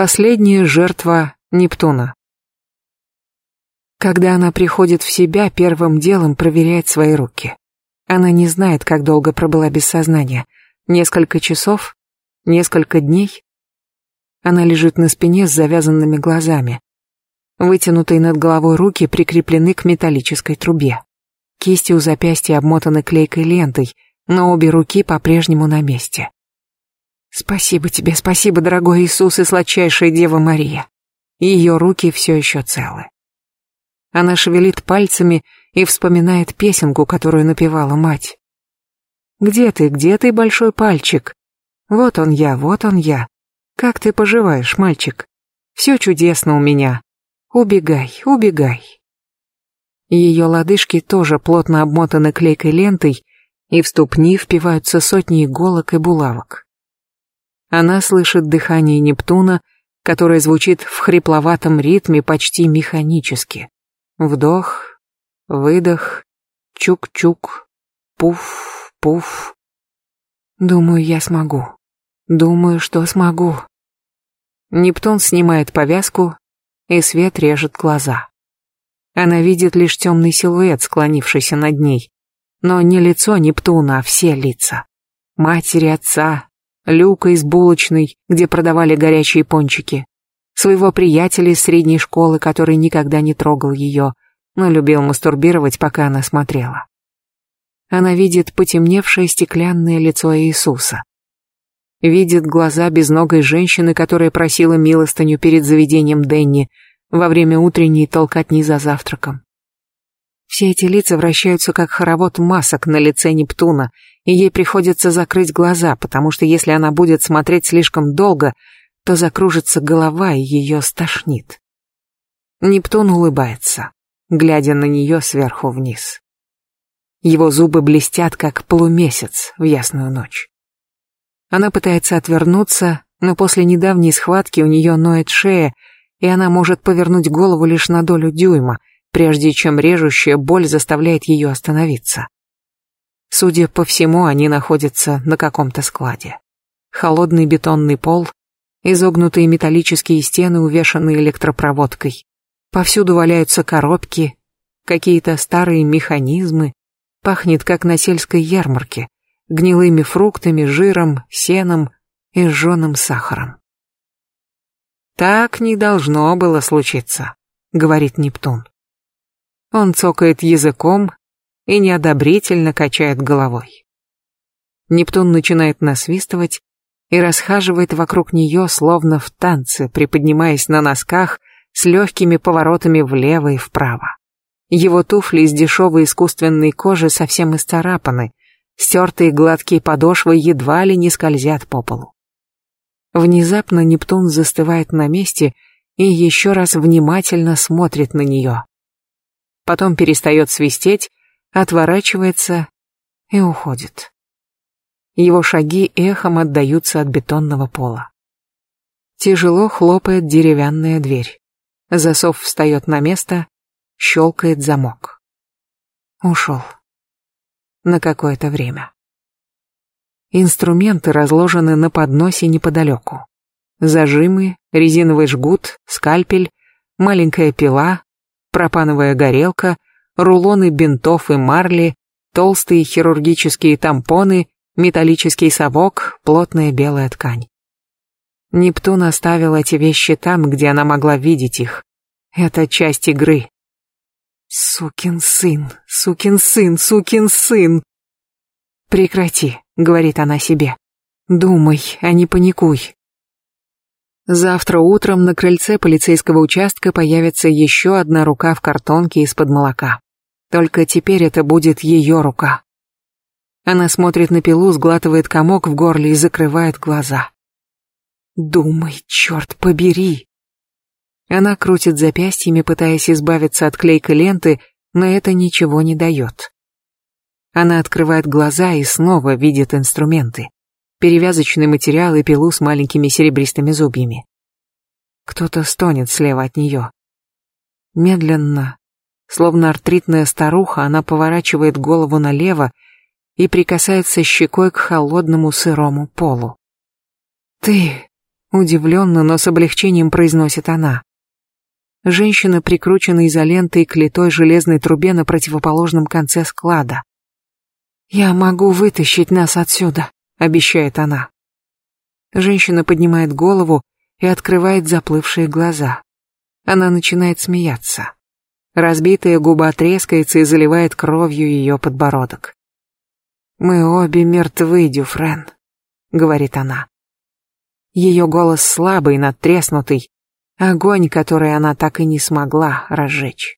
Последняя жертва Нептуна. Когда она приходит в себя, первым делом проверяет свои руки. Она не знает, как долго пробыла без сознания. Несколько часов? Несколько дней? Она лежит на спине с завязанными глазами. Вытянутые над головой руки прикреплены к металлической трубе. Кисти у запястья обмотаны клейкой лентой, но обе руки по-прежнему на месте. Спасибо тебе, спасибо, дорогой Иисус и сладчайшая Дева Мария. Ее руки все еще целы. Она шевелит пальцами и вспоминает песенку, которую напевала мать. «Где ты, где ты, большой пальчик? Вот он я, вот он я. Как ты поживаешь, мальчик? Все чудесно у меня. Убегай, убегай». Ее лодыжки тоже плотно обмотаны клейкой лентой, и в ступни впиваются сотни иголок и булавок. Она слышит дыхание Нептуна, которое звучит в хрипловатом ритме почти механически. Вдох, выдох, чук-чук, пуф, пуф. Думаю, я смогу. Думаю, что смогу. Нептун снимает повязку, и свет режет глаза. Она видит лишь темный силуэт, склонившийся над ней. Но не лицо Нептуна, а все лица. Матери, отца, Люка из булочной, где продавали горячие пончики, своего приятеля из средней школы, который никогда не трогал ее, но любил мастурбировать, пока она смотрела. Она видит потемневшее стеклянное лицо Иисуса. Видит глаза безногой женщины, которая просила милостыню перед заведением Денни во время утренней толкотни за завтраком. Все эти лица вращаются как хоровод масок на лице Нептуна, и ей приходится закрыть глаза, потому что если она будет смотреть слишком долго, то закружится голова и ее стошнит. Нептун улыбается, глядя на нее сверху вниз. Его зубы блестят, как полумесяц в ясную ночь. Она пытается отвернуться, но после недавней схватки у нее ноет шея, и она может повернуть голову лишь на долю дюйма, прежде чем режущая боль заставляет ее остановиться. Судя по всему, они находятся на каком-то складе. Холодный бетонный пол, изогнутые металлические стены, увешанные электропроводкой. Повсюду валяются коробки, какие-то старые механизмы. Пахнет, как на сельской ярмарке, гнилыми фруктами, жиром, сеном и сжженным сахаром. «Так не должно было случиться», — говорит Нептун. Он цокает языком и неодобрительно качает головой. Нептун начинает насвистывать и расхаживает вокруг нее, словно в танце, приподнимаясь на носках с легкими поворотами влево и вправо. Его туфли из дешевой искусственной кожи совсем исцарапаны, стертые гладкие подошвы едва ли не скользят по полу. Внезапно Нептун застывает на месте и еще раз внимательно смотрит на нее. Потом перестает свистеть отворачивается и уходит. Его шаги эхом отдаются от бетонного пола. Тяжело хлопает деревянная дверь. Засов встает на место, щелкает замок. Ушел. На какое-то время. Инструменты разложены на подносе неподалеку. Зажимы, резиновый жгут, скальпель, маленькая пила, пропановая горелка, рулоны бинтов и марли, толстые хирургические тампоны, металлический совок, плотная белая ткань. Нептун оставил эти вещи там, где она могла видеть их. Это часть игры. Сукин сын, сукин сын, сукин сын. Прекрати, говорит она себе. Думай, а не паникуй. Завтра утром на крыльце полицейского участка появится еще одна рука в картонке из-под молока. Только теперь это будет ее рука. Она смотрит на пилу, сглатывает комок в горле и закрывает глаза. Думай, черт побери. Она крутит запястьями, пытаясь избавиться от клейкой ленты, но это ничего не дает. Она открывает глаза и снова видит инструменты. Перевязочный материал и пилу с маленькими серебристыми зубьями. Кто-то стонет слева от нее. Медленно, Словно артритная старуха, она поворачивает голову налево и прикасается щекой к холодному сырому полу. «Ты...» Удивленно, но с облегчением произносит она. Женщина прикручена изолентой к литой железной трубе на противоположном конце склада. «Я могу вытащить нас отсюда», — обещает она. Женщина поднимает голову и открывает заплывшие глаза. Она начинает смеяться. Разбитая губа трескается и заливает кровью ее подбородок. «Мы обе мертвы, Дюфрен», — говорит она. Ее голос слабый, надтреснутый, огонь, который она так и не смогла разжечь.